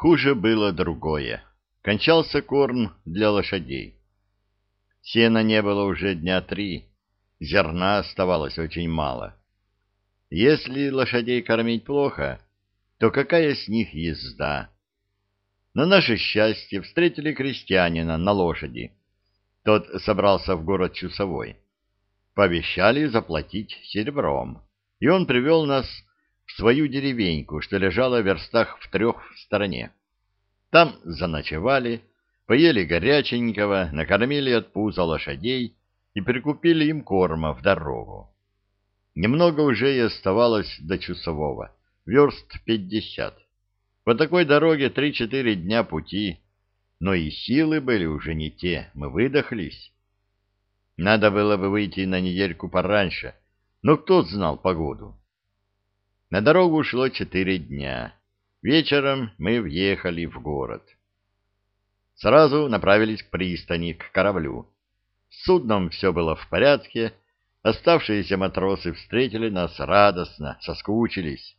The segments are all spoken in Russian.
Хуже было другое. Кончался корм для лошадей. Сена не было уже дня три, зерна оставалось очень мало. Если лошадей кормить плохо, то какая с них езда? На наше счастье встретили крестьянина на лошади. Тот собрался в город Чусовой. Пообещали заплатить серебром, и он привел нас в свою деревеньку, что лежала в верстах в трех в стороне. Там заночевали, поели горяченького, накормили от пуза лошадей и прикупили им корма в дорогу. Немного уже и оставалось до Чусового, верст пятьдесят. По такой дороге три-четыре дня пути, но и силы были уже не те, мы выдохлись. Надо было бы выйти на недельку пораньше, но кто знал погоду? На дорогу ушло четыре дня. Вечером мы въехали в город. Сразу направились к пристани, к кораблю. С судном все было в порядке, оставшиеся матросы встретили нас радостно, соскучились.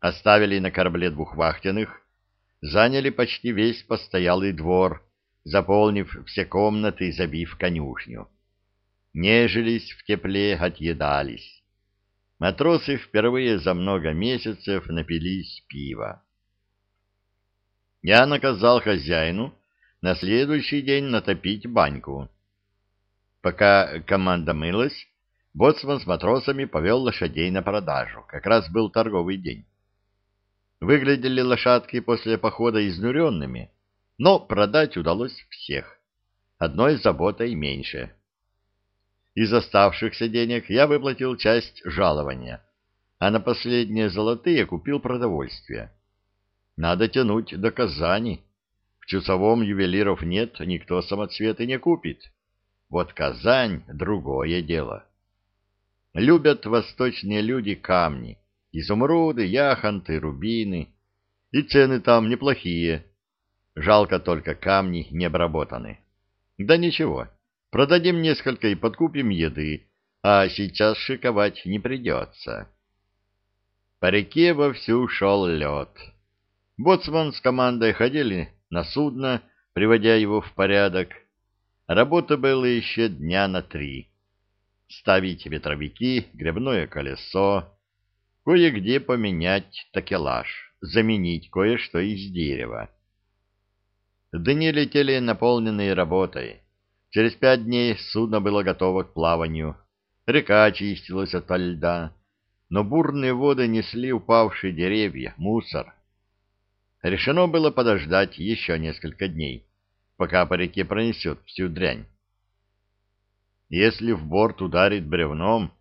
Оставили на корабле двух вахтенных, заняли почти весь постоялый двор, заполнив все комнаты и забив конюшню. Нежились в тепле, отъедались. Матросы впервые за много месяцев напились пива. Я наказал хозяину на следующий день натопить баньку. Пока команда мылась, боцман с матросами повел лошадей на продажу. Как раз был торговый день. Выглядели лошадки после похода изнуренными, но продать удалось всех. Одной заботой меньше. Из оставшихся денег я выплатил часть жалования, а на последние золотые купил продовольствие. Надо тянуть до Казани. В Чусовом ювелиров нет, никто самоцветы не купит. Вот Казань — другое дело. Любят восточные люди камни, изумруды, яхонты, рубины. И цены там неплохие. Жалко только камни не обработаны. Да ничего, продадим несколько и подкупим еды, а сейчас шиковать не придется. По реке вовсю шел лед. Боцман с командой ходили на судно, приводя его в порядок. Работа была еще дня на три. Ставить ветровики, гребное колесо, кое-где поменять такелаж, заменить кое-что из дерева. Дни летели наполненные работой. Через пять дней судно было готово к плаванию. Река очистилась от льда, но бурные воды несли упавшие деревья, мусор — решено было подождать еще несколько дней, пока по реке пронесет всю дрянь. Если в борт ударит бревном,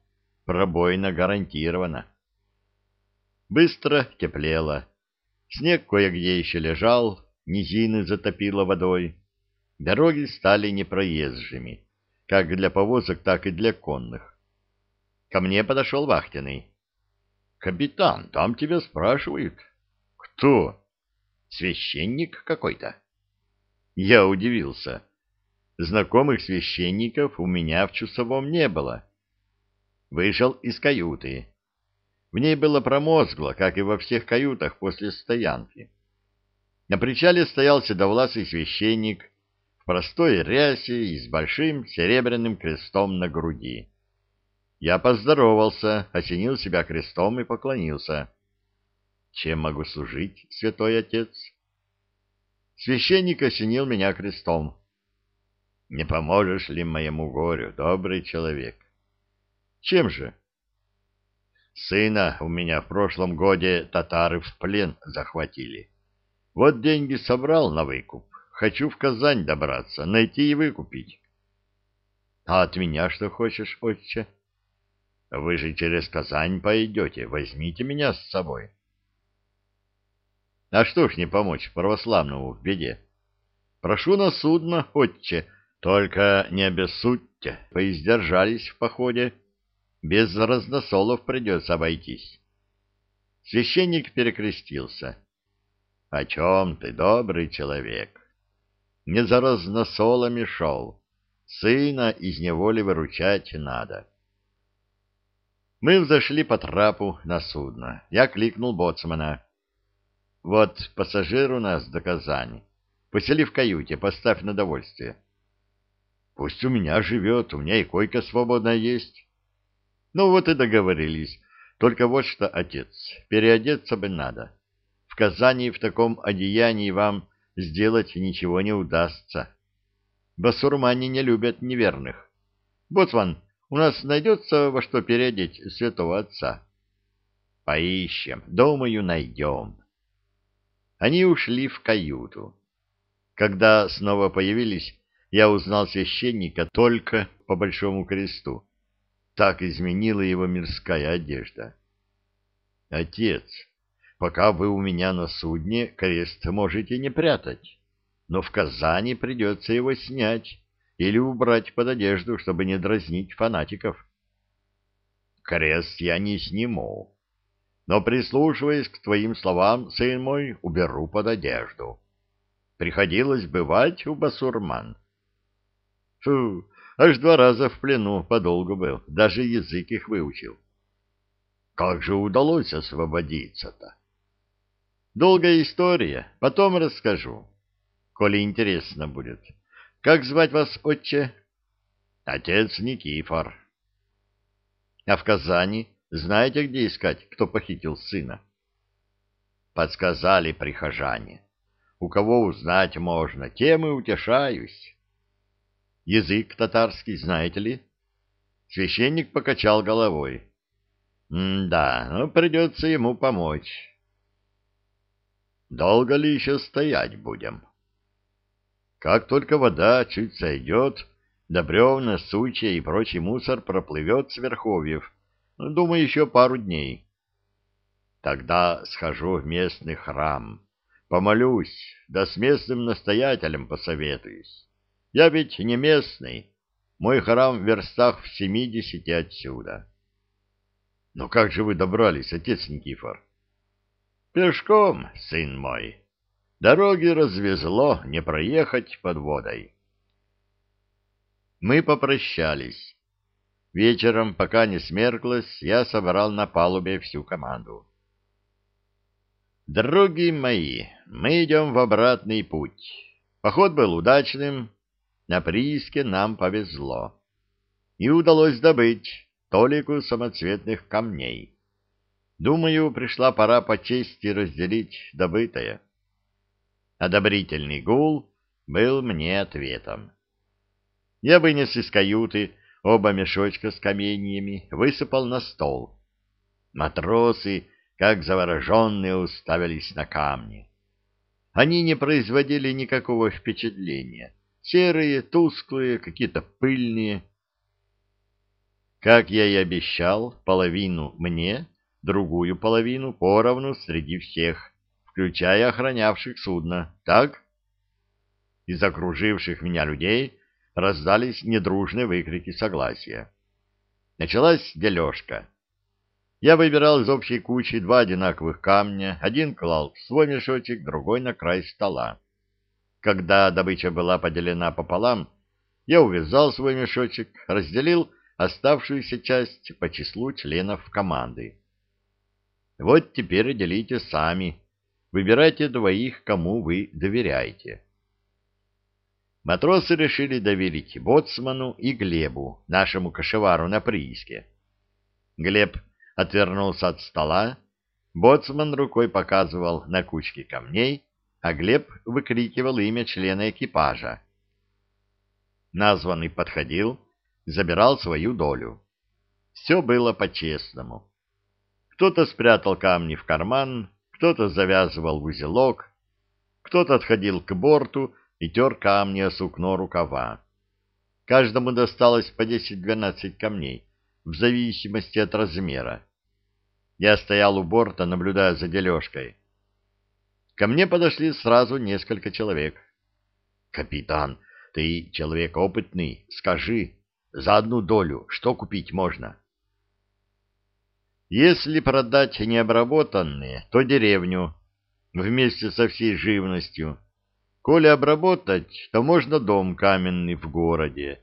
пробоина гарантирована. Быстро теплело. Снег кое-где еще лежал, низины затопило водой. Дороги стали непроезжими, как для повозок, так и для конных. Ко мне подошел вахтенный. — Капитан, там тебя спрашивают. — Кто? Священник какой-то. Я удивился. Знакомых священников у меня в Чусовом не было. Вышел из каюты. В ней было промозгло, как и во всех каютах после стоянки. На причале стоял седовласый священник простой рясе и с большим серебряным крестом на груди. Я поздоровался, осенил себя крестом и поклонился. Чем могу служить, святой отец? Священник осенил меня крестом. Не поможешь ли моему горю, добрый человек? Чем же? Сына у меня в прошлом годе татары в плен захватили. Вот деньги собрал на выкуп. Хочу в Казань добраться, найти и выкупить. А от меня что хочешь, отче? Вы же через Казань пойдете, возьмите меня с собой. А что ж не помочь православному в беде? Прошу на судно, отче, только не обессудьте, поиздержались в походе. Без разносолов придется обойтись. Священник перекрестился. — О чем ты, добрый человек? Не за разносолами шел. Сына из неволи выручать надо. Мы взошли по трапу на судно. Я кликнул боцмана. Вот пассажир у нас до Казани. Посели в каюте, поставь на довольствие. Пусть у меня живет, у меня и койка свободная есть. Ну вот и договорились. Только вот что, отец, переодеться бы надо. В Казани в таком одеянии вам сделать ничего не удастся. Басурмане не любят неверных. Боцман, у нас найдется во что переодеть святого отца? Поищем, думаю, найдем. Они ушли в каюту. Когда снова появились, я узнал священника только по большому кресту. Так изменила его мирская одежда. Отец, пока вы у меня на судне, крест можете не прятать, но в Казани придется его снять или убрать под одежду, чтобы не дразнить фанатиков. Крест я не сниму, но, прислушиваясь к твоим словам, сын мой, уберу под одежду. Приходилось бывать у басурман. Фу, аж два раза в плену подолгу был, даже язык их выучил. Как же удалось освободиться-то? Долгая история, потом расскажу, коли интересно будет. Как звать вас, отче? Отец Никифор. А в Казани знаете, где искать, кто похитил сына? Подсказали прихожане. У кого узнать можно, тем и утешаюсь. Язык татарский знаете ли? Священник покачал головой. да, но придется ему помочь. Долго ли еще стоять будем? Как только вода чуть сойдет, да бревна, сучья и прочий мусор проплывет с верховьев, думаю, еще пару дней. Тогда схожу в местный храм, помолюсь, да с местным настоятелем посоветуюсь. Я ведь не местный. Мой храм в верстах в семидесяти отсюда. Но как же вы добрались, отец Никифор? Пешком, сын мой. Дороги развезло, не проехать под водой. Мы попрощались. Вечером, пока не смерклось, я собрал на палубе всю команду. Дороги мои, мы идем в обратный путь. Поход был удачным, на прииске нам повезло. И удалось добыть толику самоцветных камней. Думаю, пришла пора по чести разделить добытое. Одобрительный гул был мне ответом. Я вынес из каюты оба мешочка с каменьями, высыпал на стол. Матросы, как завороженные, уставились на камни. Они не производили никакого впечатления серые, тусклые, какие-то пыльные. Как я и обещал, половину мне, другую половину поровну среди всех, включая охранявших судно. Так? Из окруживших меня людей раздались недружные выкрики согласия. Началась дележка. Я выбирал из общей кучи два одинаковых камня, один клал в свой мешочек, другой на край стола. Когда добыча была поделена пополам, я увязал свой мешочек, разделил оставшуюся часть по числу членов команды. Вот теперь делите сами, выбирайте двоих, кому вы доверяете. Матросы решили доверить Боцману и Глебу, нашему кошевару на прииске. Глеб отвернулся от стола, Боцман рукой показывал на кучке камней, а Глеб выкрикивал имя члена экипажа. Названный подходил, забирал свою долю. Все было по-честному. Кто-то спрятал камни в карман, кто-то завязывал в узелок, кто-то отходил к борту и тер камни о сукно рукава. Каждому досталось по 10-12 камней, в зависимости от размера. Я стоял у борта, наблюдая за дележкой. Ко мне подошли сразу несколько человек. «Капитан, ты человек опытный, скажи, за одну долю что купить можно?» «Если продать необработанные, то деревню, вместе со всей живностью. Коли обработать, то можно дом каменный в городе,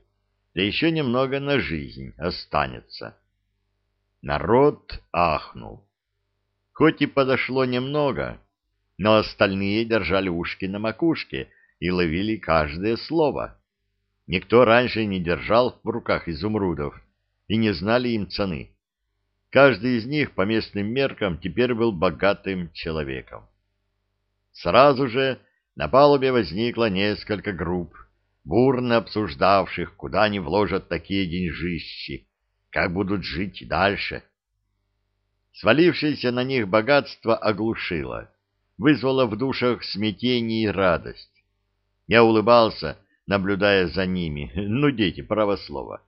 да еще немного на жизнь останется». Народ ахнул. Хоть и подошло немного, но остальные держали ушки на макушке и ловили каждое слово. Никто раньше не держал в руках изумрудов и не знали им цены. Каждый из них по местным меркам теперь был богатым человеком. Сразу же на палубе возникло несколько групп, бурно обсуждавших, куда они вложат такие деньжищи, как будут жить дальше. Свалившееся на них богатство оглушило, вызвало в душах смятение и радость. Я улыбался, наблюдая за ними, ну, дети, право слово.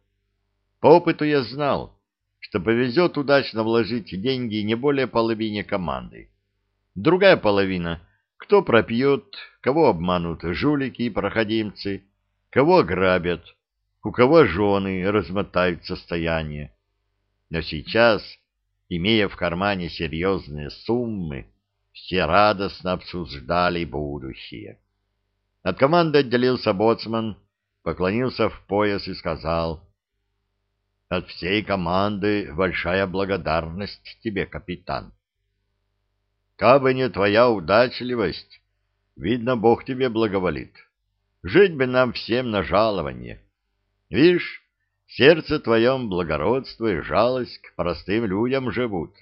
По опыту я знал, что повезет удачно вложить деньги не более половине команды. Другая половина, кто пропьет, кого обманут жулики и проходимцы, кого ограбят, у кого жены размотают состояние. Но сейчас, имея в кармане серьезные суммы, все радостно обсуждали будущее. От команды отделился боцман, поклонился в пояс и сказал, «От всей команды большая благодарность тебе, капитан. Кабы не твоя удачливость, видно, Бог тебе благоволит. Жить бы нам всем на жалование. Видишь, сердце твоем благородство и жалость к простым людям живут.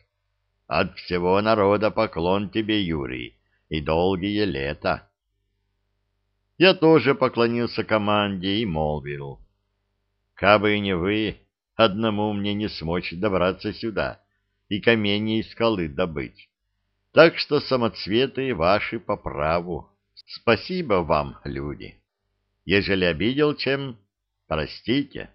От всего народа поклон тебе, Юрий, и долгие лета. Я тоже поклонился команде и молвил. Кабы не вы, одному мне не смочь добраться сюда и камни из скалы добыть. Так что самоцветы ваши по праву. Спасибо вам, люди. Ежели обидел чем, простите.